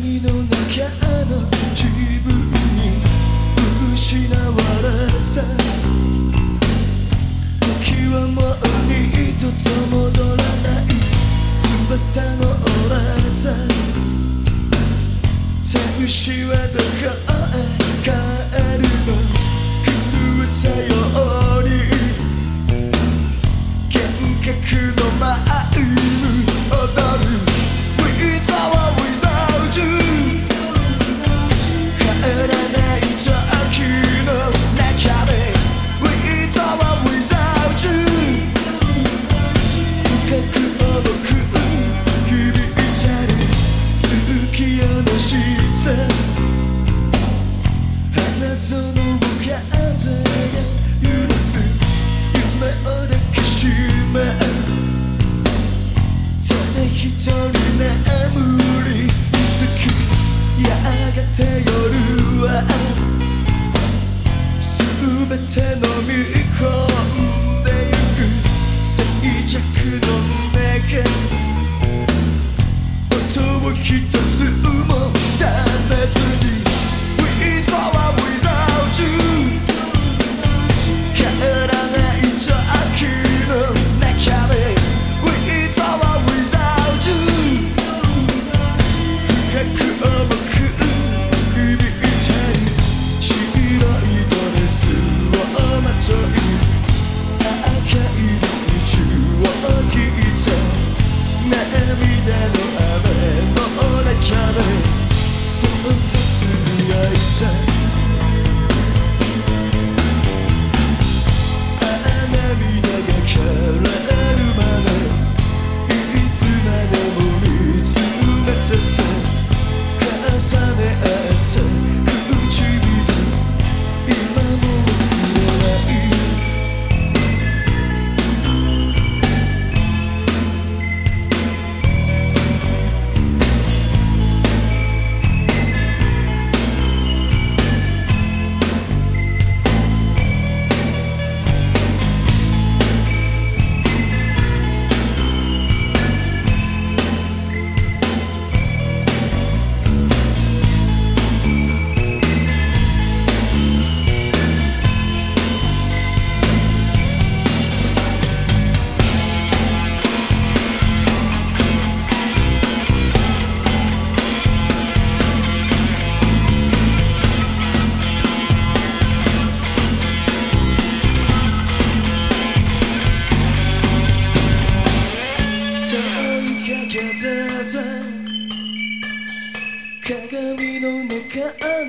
鏡の中の自分に失われた時はもう二度と戻らない翼の折れた天使はどこへ帰るの狂ったて夜は全て飲み込んでゆく静寂の中の雨の中でその鉄がいた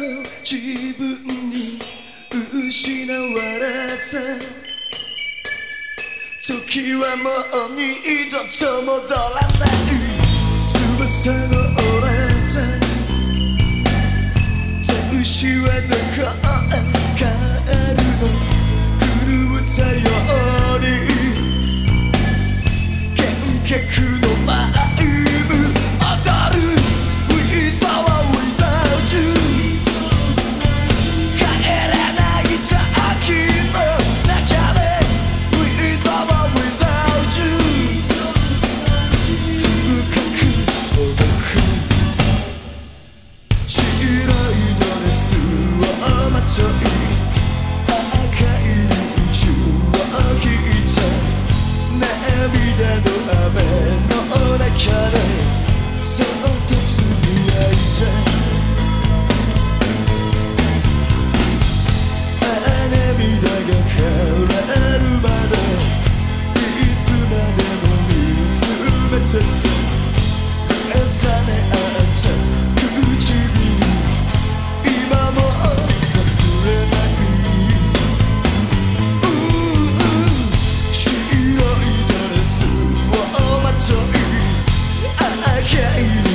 自分に失われて時はもう二度と戻らない。翼の俺。to yeah.